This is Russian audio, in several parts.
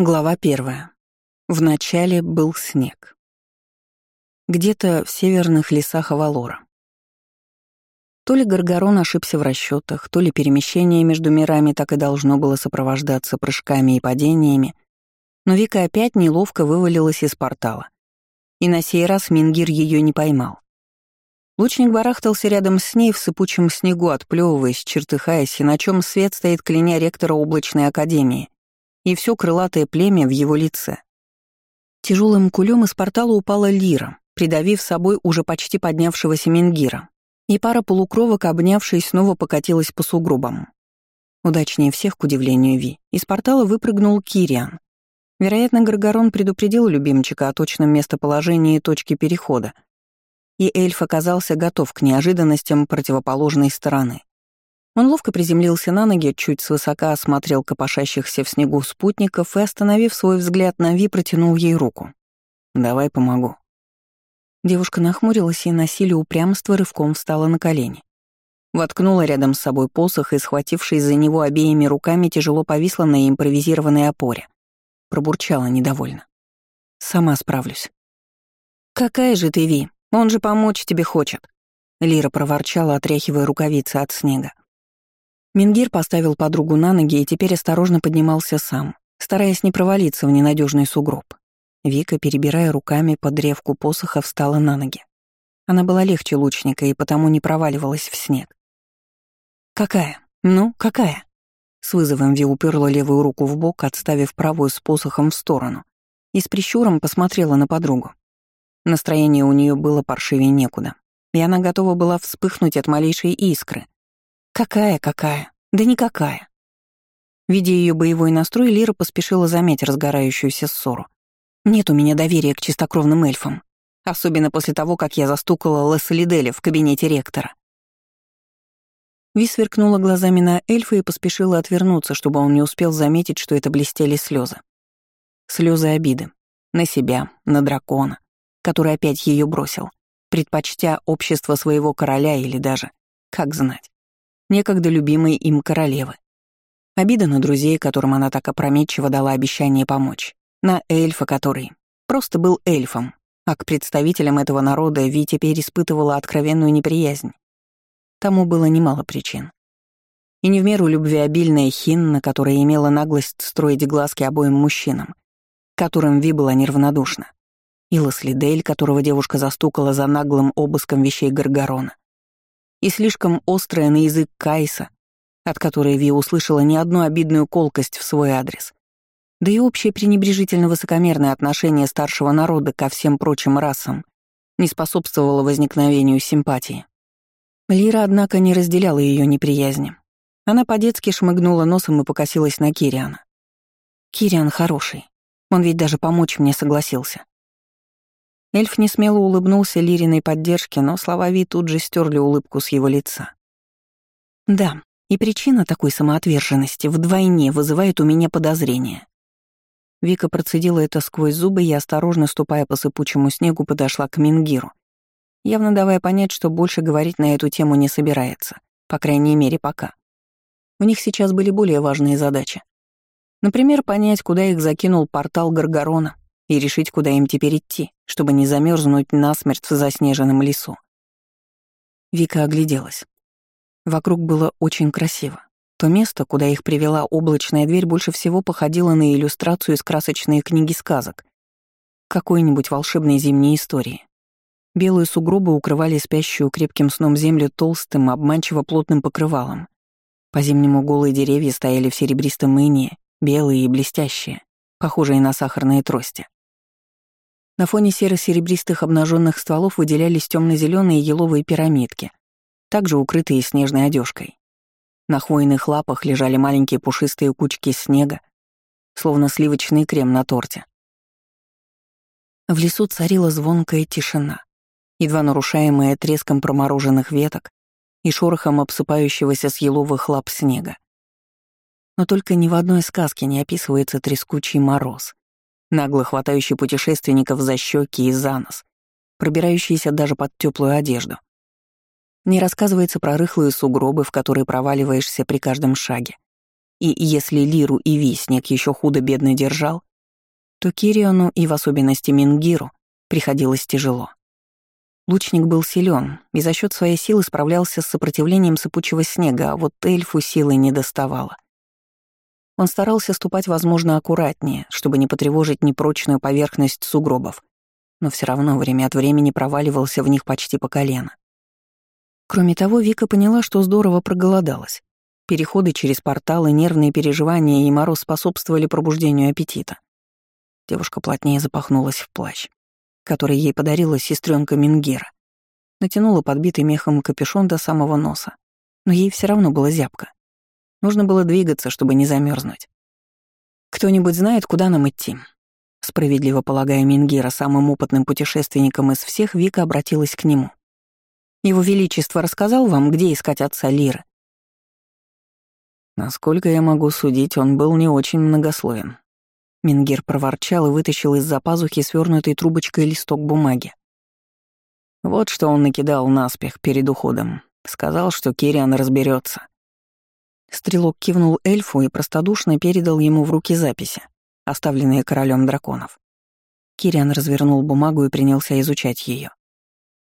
Глава первая. Вначале был снег. Где-то в северных лесах Авалора. То ли Гаргорон ошибся в расчетах, то ли перемещение между мирами так и должно было сопровождаться прыжками и падениями, но Вика опять неловко вывалилась из портала. И на сей раз Мингир ее не поймал. Лучник барахтался рядом с ней в сыпучем снегу, отплевываясь, чертыхаясь, и на чем свет стоит кляня ректора облачной академии — и все крылатое племя в его лице. Тяжелым кулем из портала упала лира, придавив собой уже почти поднявшегося Менгира, и пара полукровок, обнявшись, снова покатилась по сугробам. Удачнее всех, к удивлению Ви, из портала выпрыгнул Кириан. Вероятно, Гаргорон предупредил любимчика о точном местоположении и точке перехода, и эльф оказался готов к неожиданностям противоположной стороны. Он ловко приземлился на ноги, чуть свысока осмотрел копошащихся в снегу спутников и, остановив свой взгляд на Ви, протянул ей руку. «Давай помогу». Девушка нахмурилась и на силе упрямства рывком встала на колени. Воткнула рядом с собой посох и, схватившись за него обеими руками, тяжело повисла на импровизированной опоре. Пробурчала недовольно. «Сама справлюсь». «Какая же ты, Ви? Он же помочь тебе хочет!» Лира проворчала, отряхивая рукавицы от снега. Мингир поставил подругу на ноги и теперь осторожно поднимался сам, стараясь не провалиться в ненадежный сугроб. Вика, перебирая руками под древку посоха, встала на ноги. Она была легче лучника и потому не проваливалась в снег. «Какая? Ну, какая?» С вызовом Ви уперла левую руку в бок, отставив правую с посохом в сторону, и с прищуром посмотрела на подругу. Настроение у нее было паршивее некуда, и она готова была вспыхнуть от малейшей искры — Какая, какая? Да никакая. Видя ее боевой настрой, Лира поспешила заметить разгорающуюся ссору. Нет у меня доверия к чистокровным эльфам, особенно после того, как я застукала Леслиделя в кабинете ректора. Ви сверкнула глазами на эльфа и поспешила отвернуться, чтобы он не успел заметить, что это блестели слезы. Слезы обиды. На себя, на дракона, который опять ее бросил, предпочтя общество своего короля или даже, как знать, некогда любимой им королевы. Обида на друзей, которым она так опрометчиво дала обещание помочь. На эльфа, который просто был эльфом, а к представителям этого народа Ви теперь испытывала откровенную неприязнь. Тому было немало причин. И не в меру любвеобильная Хинна, которая имела наглость строить глазки обоим мужчинам, которым Ви была неравнодушна. И Ласлидель, которого девушка застукала за наглым обыском вещей Гаргорона и слишком острая на язык Кайса, от которой Ви услышала не одну обидную колкость в свой адрес, да и общее пренебрежительно высокомерное отношение старшего народа ко всем прочим расам не способствовало возникновению симпатии. Лира, однако, не разделяла ее неприязни. Она по-детски шмыгнула носом и покосилась на Кириана. «Кириан хороший. Он ведь даже помочь мне согласился. Эльф несмело улыбнулся Лириной поддержке, но слова Ви тут же стерли улыбку с его лица. «Да, и причина такой самоотверженности вдвойне вызывает у меня подозрение». Вика процедила это сквозь зубы и, осторожно ступая по сыпучему снегу, подошла к Мингиру, явно давая понять, что больше говорить на эту тему не собирается, по крайней мере, пока. У них сейчас были более важные задачи. Например, понять, куда их закинул портал Гаргорона, и решить, куда им теперь идти, чтобы не замерзнуть насмерть в заснеженном лесу. Вика огляделась. Вокруг было очень красиво. То место, куда их привела облачная дверь, больше всего походило на иллюстрацию из красочной книги сказок. Какой-нибудь волшебной зимней истории. Белые сугробы укрывали спящую крепким сном землю толстым, обманчиво плотным покрывалом. По-зимнему голые деревья стояли в серебристом инее, белые и блестящие, похожие на сахарные трости. На фоне серо-серебристых обнаженных стволов выделялись темно-зеленые еловые пирамидки, также укрытые снежной одежкой. На хвойных лапах лежали маленькие пушистые кучки снега, словно сливочный крем на торте. В лесу царила звонкая тишина, едва нарушаемая треском промороженных веток и шорохом обсыпающегося с еловых лап снега. Но только ни в одной сказке не описывается трескучий мороз, нагло хватающий путешественников за щеки и за нос, пробирающийся даже под теплую одежду. Не рассказывается про рыхлые сугробы, в которые проваливаешься при каждом шаге. И если Лиру и Ви снег еще худо-бедно держал, то Кириону и в особенности Мингиру приходилось тяжело. Лучник был силен и за счет своей силы справлялся с сопротивлением сыпучего снега, а вот эльфу силы не доставало. Он старался ступать, возможно, аккуратнее, чтобы не потревожить непрочную поверхность сугробов, но все равно время от времени проваливался в них почти по колено. Кроме того, Вика поняла, что здорово проголодалась. Переходы через порталы, нервные переживания и мороз способствовали пробуждению аппетита. Девушка плотнее запахнулась в плащ, который ей подарила сестренка Мингера. Натянула подбитый мехом капюшон до самого носа, но ей все равно было зябко. Нужно было двигаться, чтобы не замерзнуть. «Кто-нибудь знает, куда нам идти?» Справедливо полагая Мингира самым опытным путешественником из всех, Вика обратилась к нему. «Его Величество рассказал вам, где искать отца Лиры?» Насколько я могу судить, он был не очень многословен. Мингир проворчал и вытащил из-за пазухи свернутой трубочкой листок бумаги. Вот что он накидал наспех перед уходом. Сказал, что Кириан разберется. Стрелок кивнул эльфу и простодушно передал ему в руки записи, оставленные королем драконов. Кириан развернул бумагу и принялся изучать ее.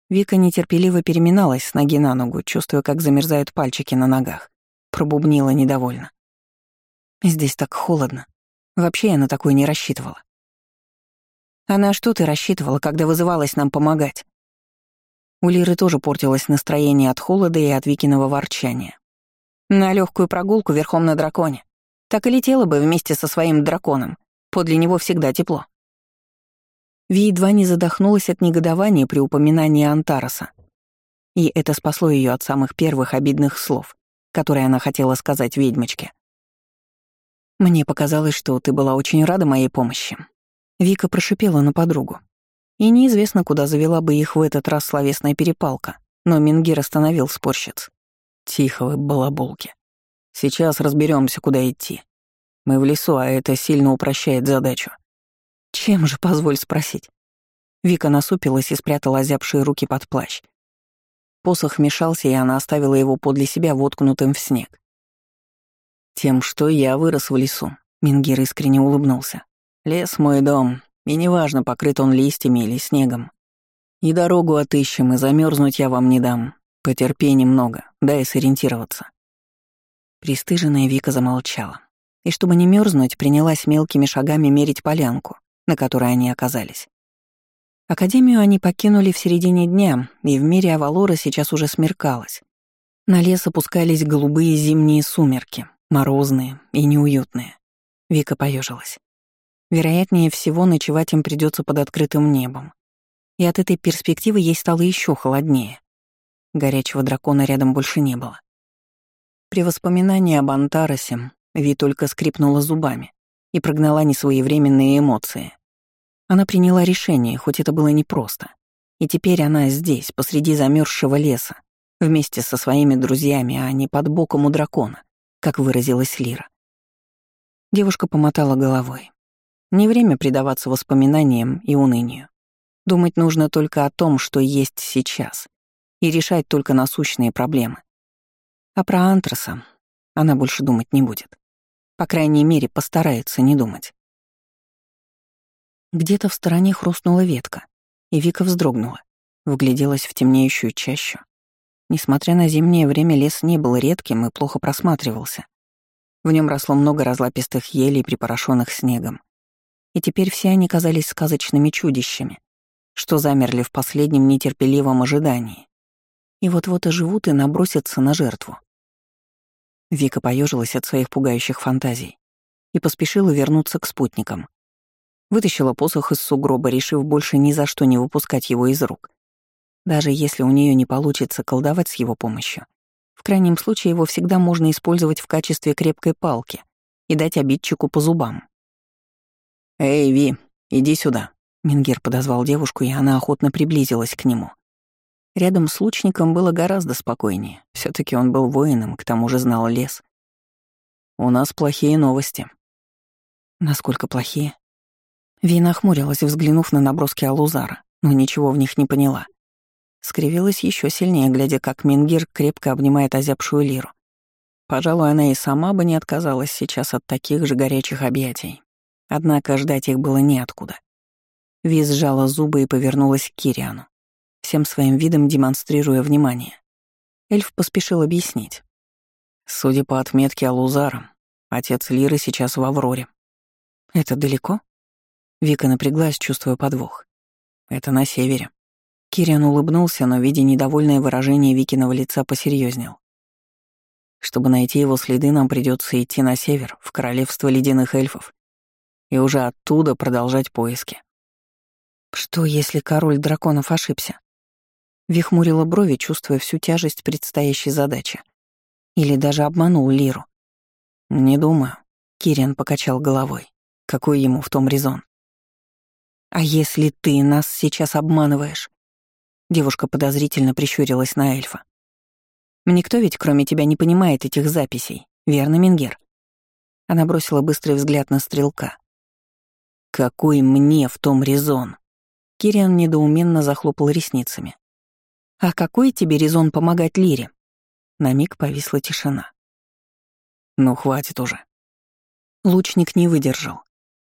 Вика нетерпеливо переминалась с ноги на ногу, чувствуя, как замерзают пальчики на ногах. Пробубнила недовольно. «Здесь так холодно. Вообще я на такое не рассчитывала». «А на что ты рассчитывала, когда вызывалась нам помогать?» У Лиры тоже портилось настроение от холода и от Викиного ворчания. На легкую прогулку верхом на драконе. Так и летела бы вместе со своим драконом. Подле него всегда тепло. Ви едва не задохнулась от негодования при упоминании Антараса. И это спасло ее от самых первых обидных слов, которые она хотела сказать ведьмочке. «Мне показалось, что ты была очень рада моей помощи». Вика прошипела на подругу. И неизвестно, куда завела бы их в этот раз словесная перепалка, но Мингир остановил спорщиц. Тихо вы, балаболки. Сейчас разберемся, куда идти. Мы в лесу, а это сильно упрощает задачу. Чем же, позволь спросить? Вика насупилась и спрятала озябшие руки под плащ. Посох мешался, и она оставила его подле себя воткнутым в снег. «Тем, что я вырос в лесу», — Мингир искренне улыбнулся. «Лес — мой дом, и неважно, покрыт он листьями или снегом. И дорогу отыщем, и замерзнуть я вам не дам. Потерпи немного, дай сориентироваться. Пристыженная Вика замолчала. И чтобы не мерзнуть, принялась мелкими шагами мерить полянку, на которой они оказались. Академию они покинули в середине дня, и в мире Авалора сейчас уже смеркалось. На лес опускались голубые зимние сумерки, морозные и неуютные. Вика поежилась. Вероятнее всего, ночевать им придется под открытым небом. И от этой перспективы ей стало еще холоднее. Горячего дракона рядом больше не было. При воспоминании об Антаросе Ви только скрипнула зубами и прогнала несвоевременные эмоции. Она приняла решение, хоть это было непросто. И теперь она здесь, посреди замерзшего леса, вместе со своими друзьями, а не под боком у дракона, как выразилась Лира. Девушка помотала головой. Не время предаваться воспоминаниям и унынию. Думать нужно только о том, что есть сейчас, и решать только насущные проблемы. А про антраса она больше думать не будет. По крайней мере, постарается не думать. Где-то в стороне хрустнула ветка, и Вика вздрогнула, вгляделась в темнеющую чащу. Несмотря на зимнее время, лес не был редким и плохо просматривался. В нем росло много разлапистых елей, припорошенных снегом. И теперь все они казались сказочными чудищами, что замерли в последнем нетерпеливом ожидании, и вот-вот оживут и набросятся на жертву. Вика поежилась от своих пугающих фантазий и поспешила вернуться к спутникам. Вытащила посох из сугроба, решив больше ни за что не выпускать его из рук. Даже если у нее не получится колдовать с его помощью, в крайнем случае его всегда можно использовать в качестве крепкой палки и дать обидчику по зубам. «Эй, Ви, иди сюда», — Мингер подозвал девушку, и она охотно приблизилась к нему. Рядом с лучником было гораздо спокойнее. все таки он был воином, к тому же знал лес. «У нас плохие новости». «Насколько плохие?» Вина хмурилась, взглянув на наброски Алузара, но ничего в них не поняла. Скривилась еще сильнее, глядя, как Мингир крепко обнимает озябшую лиру. Пожалуй, она и сама бы не отказалась сейчас от таких же горячих объятий. Однако ждать их было неоткуда. Виз сжала зубы и повернулась к Кириану, всем своим видом демонстрируя внимание. Эльф поспешил объяснить. Судя по отметке Алузара, отец Лиры сейчас в Авроре. Это далеко? Вика напряглась, чувствуя подвох. Это на севере. Кириан улыбнулся, но, видя недовольное выражение Викиного лица, посерьезнел. Чтобы найти его следы, нам придется идти на север, в королевство ледяных эльфов, и уже оттуда продолжать поиски. Что, если король драконов ошибся? Вихмурила брови, чувствуя всю тяжесть предстоящей задачи. Или даже обманул Лиру. Не думаю. Кириан покачал головой. Какой ему в том резон? А если ты нас сейчас обманываешь? Девушка подозрительно прищурилась на эльфа. Никто ведь, кроме тебя, не понимает этих записей, верно, Мингер? Она бросила быстрый взгляд на стрелка. Какой мне в том резон? Кириан недоуменно захлопал ресницами. А какой тебе резон помогать Лире? На миг повисла тишина. Ну, хватит уже. Лучник не выдержал.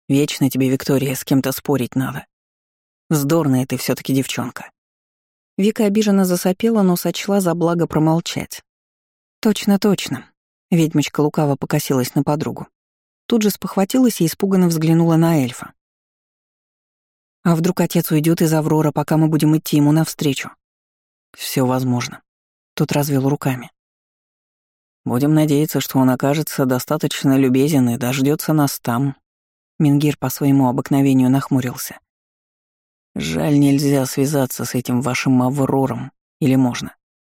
Вечно тебе, Виктория, с кем-то спорить надо. Вздорная ты все таки девчонка. Вика обиженно засопела, но сочла за благо промолчать. «Точно, точно». Ведьмочка лукаво покосилась на подругу. Тут же спохватилась и испуганно взглянула на эльфа. «А вдруг отец уйдет из Аврора, пока мы будем идти ему навстречу?» Все возможно». Тут развел руками. «Будем надеяться, что он окажется достаточно любезен и дождется нас там». Мингир по своему обыкновению нахмурился. Жаль, нельзя связаться с этим вашим Аврором. Или можно?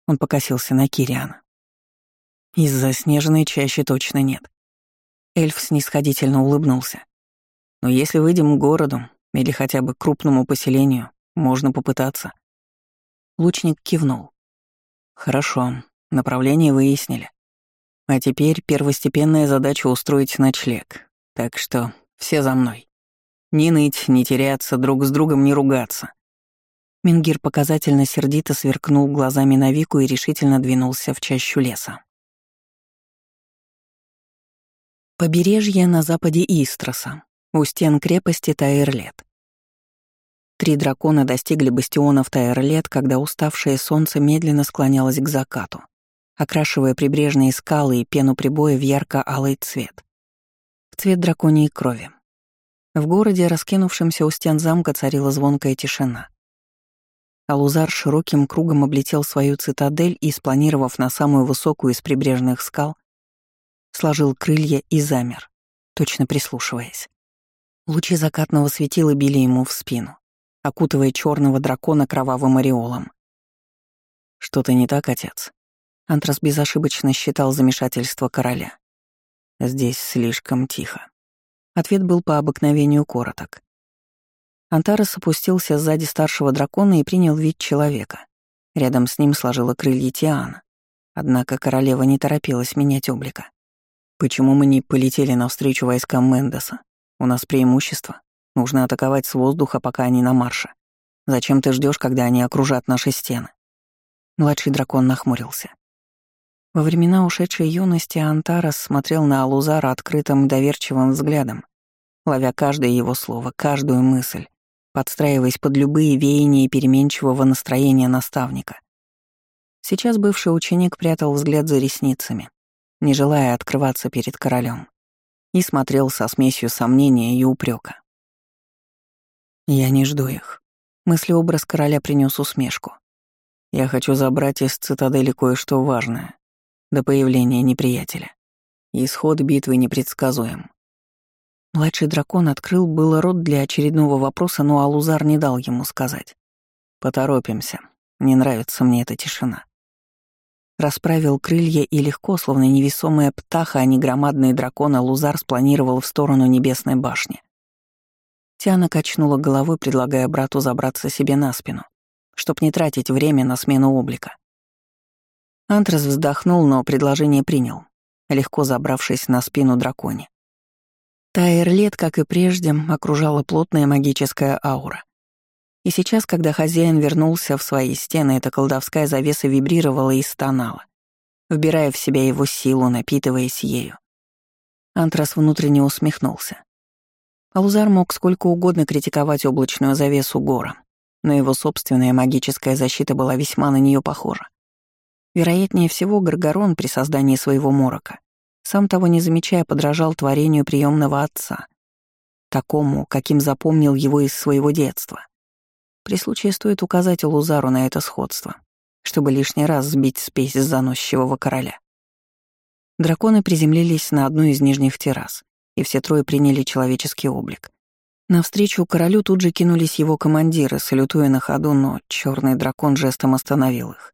Он покосился на Кириана. Из-за снежной чаще точно нет. Эльф снисходительно улыбнулся. Но если выйдем к городу или хотя бы к крупному поселению, можно попытаться. Лучник кивнул. Хорошо, направление выяснили. А теперь первостепенная задача устроить ночлег. Так что все за мной. Не ныть, не теряться, друг с другом не ругаться. Мингир показательно сердито сверкнул глазами на Вику и решительно двинулся в чащу леса. Побережье на западе Истроса, у стен крепости Таэрлет. Три дракона достигли бастионов Таэрлет, когда уставшее солнце медленно склонялось к закату, окрашивая прибрежные скалы и пену прибоя в ярко-алый цвет. В цвет драконьей крови. В городе, раскинувшемся у стен замка, царила звонкая тишина. Алузар широким кругом облетел свою цитадель и, спланировав на самую высокую из прибрежных скал, сложил крылья и замер, точно прислушиваясь. Лучи закатного светила били ему в спину, окутывая черного дракона кровавым ореолом. «Что-то не так, отец?» Антрас безошибочно считал замешательство короля. «Здесь слишком тихо». Ответ был по обыкновению короток. Антарес опустился сзади старшего дракона и принял вид человека. Рядом с ним сложила крылья Тиана. Однако королева не торопилась менять облика. «Почему мы не полетели навстречу войскам Мендеса? У нас преимущество. Нужно атаковать с воздуха, пока они на марше. Зачем ты ждешь, когда они окружат наши стены?» Младший дракон нахмурился. Во времена ушедшей юности Антарас смотрел на Алузара открытым доверчивым взглядом, ловя каждое его слово, каждую мысль, подстраиваясь под любые веяния переменчивого настроения наставника. Сейчас бывший ученик прятал взгляд за ресницами, не желая открываться перед королем, и смотрел со смесью сомнения и упрека. «Я не жду их», — мыслеобраз короля принес усмешку. «Я хочу забрать из цитадели кое-что важное, до появления неприятеля. Исход битвы непредсказуем. Младший дракон открыл было рот для очередного вопроса, но Алузар не дал ему сказать. «Поторопимся. Не нравится мне эта тишина». Расправил крылья и легко, словно невесомая птаха, а не громадный дракон, Алузар спланировал в сторону небесной башни. Тиана качнула головой, предлагая брату забраться себе на спину, чтоб не тратить время на смену облика. Антрас вздохнул, но предложение принял, легко забравшись на спину драконе. Тайрлет, как и прежде, окружала плотная магическая аура. И сейчас, когда хозяин вернулся в свои стены, эта колдовская завеса вибрировала и стонала, вбирая в себя его силу, напитываясь ею. Антрас внутренне усмехнулся. Алузар мог сколько угодно критиковать облачную завесу гора, но его собственная магическая защита была весьма на нее похожа. Вероятнее всего, Гаргорон при создании своего морока, сам того не замечая, подражал творению приемного отца, такому, каким запомнил его из своего детства. При случае стоит указать Лузару на это сходство, чтобы лишний раз сбить спесь заносчивого короля. Драконы приземлились на одну из нижних террас, и все трое приняли человеческий облик. Навстречу королю тут же кинулись его командиры, салютуя на ходу, но черный дракон жестом остановил их.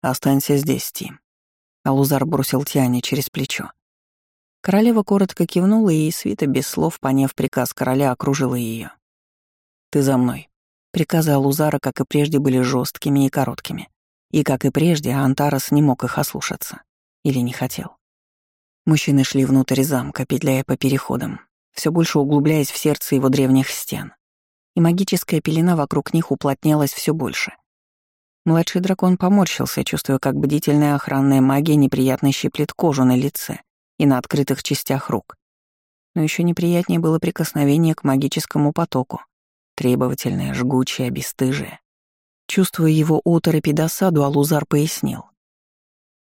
«Останься здесь, Тим». Алузар бросил Тиане через плечо. Королева коротко кивнула, и свита без слов, поняв приказ короля, окружила ее. «Ты за мной». Приказы Алузара, как и прежде, были жесткими и короткими. И, как и прежде, Антарас не мог их ослушаться. Или не хотел. Мужчины шли внутрь замка, петляя по переходам, все больше углубляясь в сердце его древних стен. И магическая пелена вокруг них уплотнялась все больше. Младший дракон поморщился, чувствуя, как бдительная охранная магия неприятно щиплет кожу на лице и на открытых частях рук. Но еще неприятнее было прикосновение к магическому потоку, требовательное, жгучее, бесстыжее. Чувствуя его оторопь и досаду, Алузар пояснил.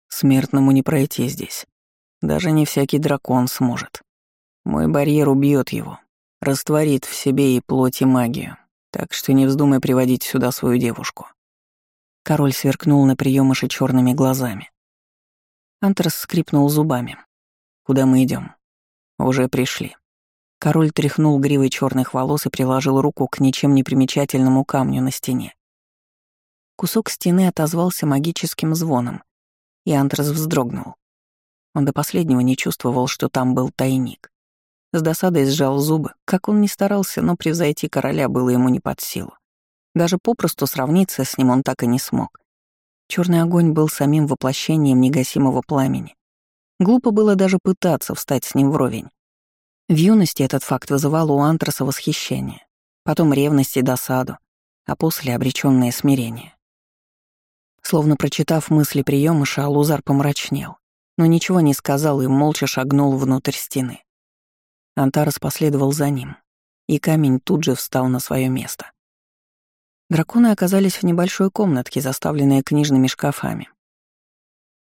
«Смертному не пройти здесь. Даже не всякий дракон сможет. Мой барьер убьет его, растворит в себе и плоть, и магию, так что не вздумай приводить сюда свою девушку». Король сверкнул на приемыше черными глазами. Антрас скрипнул зубами. «Куда мы идем? «Уже пришли». Король тряхнул гривой черных волос и приложил руку к ничем не примечательному камню на стене. Кусок стены отозвался магическим звоном, и Антрас вздрогнул. Он до последнего не чувствовал, что там был тайник. С досадой сжал зубы, как он ни старался, но превзойти короля было ему не под силу. Даже попросту сравниться с ним он так и не смог. Черный огонь был самим воплощением негасимого пламени. Глупо было даже пытаться встать с ним вровень. В юности этот факт вызывал у Антраса восхищение, потом ревность и досаду, а после — обречённое смирение. Словно прочитав мысли приемыша, Алузар помрачнел, но ничего не сказал и молча шагнул внутрь стены. Антарас последовал за ним, и камень тут же встал на свое место. Драконы оказались в небольшой комнатке, заставленной книжными шкафами.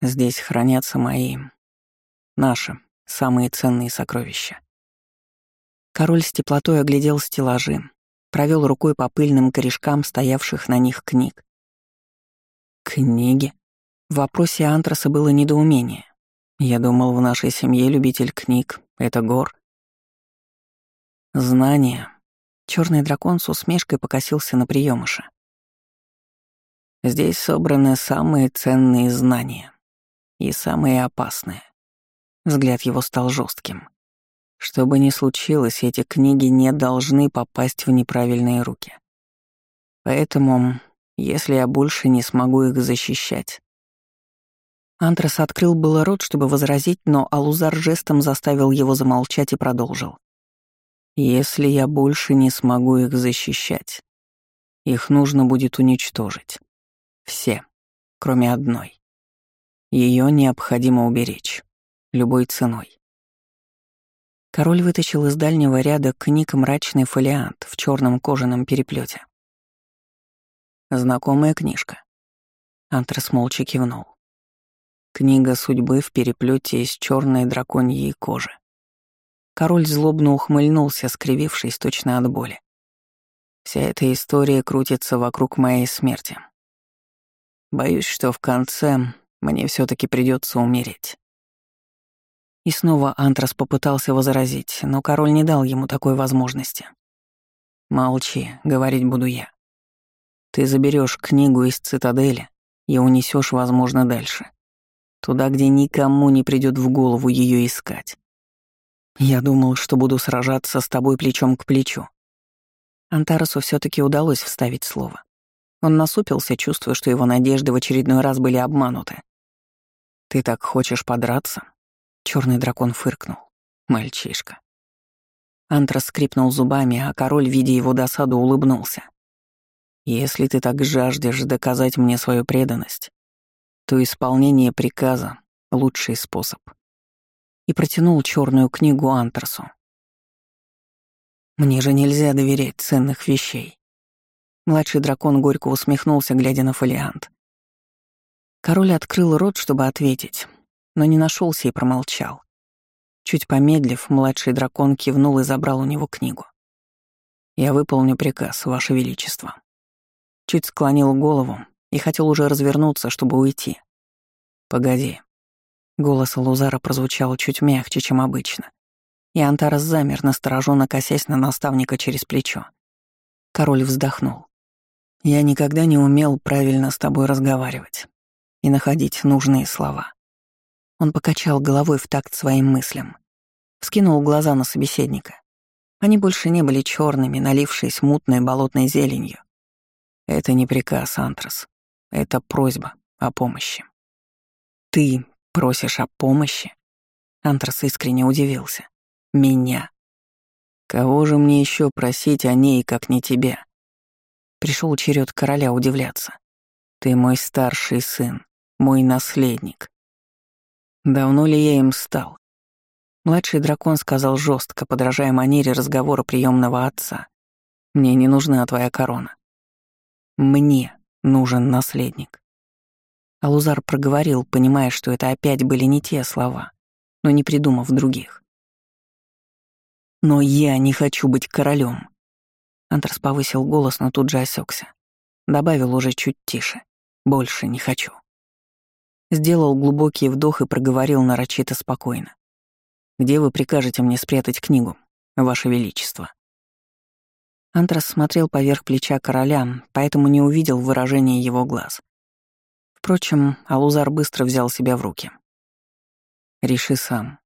Здесь хранятся мои, наши, самые ценные сокровища. Король с теплотой оглядел стеллажи, провел рукой по пыльным корешкам стоявших на них книг. Книги? В вопросе Антраса было недоумение. Я думал, в нашей семье любитель книг — это гор. Знания. Черный дракон с усмешкой покосился на приемыша. Здесь собраны самые ценные знания и самые опасные. Взгляд его стал жестким. Что бы ни случилось, эти книги не должны попасть в неправильные руки. Поэтому, если я больше не смогу их защищать... Антрас открыл было рот, чтобы возразить, но Алузар жестом заставил его замолчать и продолжил. «Если я больше не смогу их защищать, их нужно будет уничтожить. Все, кроме одной. Ее необходимо уберечь. Любой ценой. Король вытащил из дальнего ряда книг мрачный фолиант в черном кожаном переплете. Знакомая книжка. Антрас молча кивнул. Книга судьбы в переплете из черной драконьей кожи. Король злобно ухмыльнулся, скривившись точно от боли. Вся эта история крутится вокруг моей смерти. Боюсь, что в конце мне все таки придется умереть. И снова Антрас попытался возразить, но король не дал ему такой возможности. «Молчи, говорить буду я. Ты заберешь книгу из цитадели и унесешь, возможно, дальше. Туда, где никому не придет в голову ее искать. Я думал, что буду сражаться с тобой плечом к плечу. Антарасу все таки удалось вставить слово. Он насупился, чувствуя, что его надежды в очередной раз были обмануты. «Ты так хочешь подраться?» Черный дракон фыркнул. Мальчишка. Антрас скрипнул зубами, а король, видя его досаду, улыбнулся. «Если ты так жаждешь доказать мне свою преданность, то исполнение приказа — лучший способ». И протянул черную книгу Антрасу. Мне же нельзя доверять ценных вещей. Младший дракон горько усмехнулся, глядя на фолиант. Король открыл рот, чтобы ответить, но не нашелся и промолчал. Чуть помедлив, младший дракон кивнул и забрал у него книгу. «Я выполню приказ, Ваше Величество». Чуть склонил голову и хотел уже развернуться, чтобы уйти. «Погоди». Голос Лузара прозвучал чуть мягче, чем обычно и Антарас замер, настороженно косясь на наставника через плечо. Король вздохнул. «Я никогда не умел правильно с тобой разговаривать и находить нужные слова». Он покачал головой в такт своим мыслям. Вскинул глаза на собеседника. Они больше не были черными, налившись мутной болотной зеленью. Это не приказ, Антрас. Это просьба о помощи. Ты просишь о помощи? Антрас искренне удивился. Меня. Кого же мне еще просить о ней, как не тебя? Пришел черед короля удивляться. Ты мой старший сын, мой наследник. Давно ли я им стал? Младший дракон сказал жестко, подражая манере разговора приемного отца. Мне не нужна твоя корона. Мне нужен наследник. Алузар проговорил, понимая, что это опять были не те слова, но не придумав других. Но я не хочу быть королем. Антрас повысил голос, но тут же осекся. Добавил уже чуть тише. Больше не хочу. Сделал глубокий вдох и проговорил нарочито спокойно. «Где вы прикажете мне спрятать книгу, Ваше Величество?» Антрас смотрел поверх плеча короля, поэтому не увидел выражения его глаз. Впрочем, Алузар быстро взял себя в руки. «Реши сам.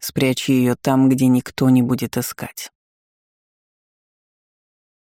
Спрячь ее там, где никто не будет искать.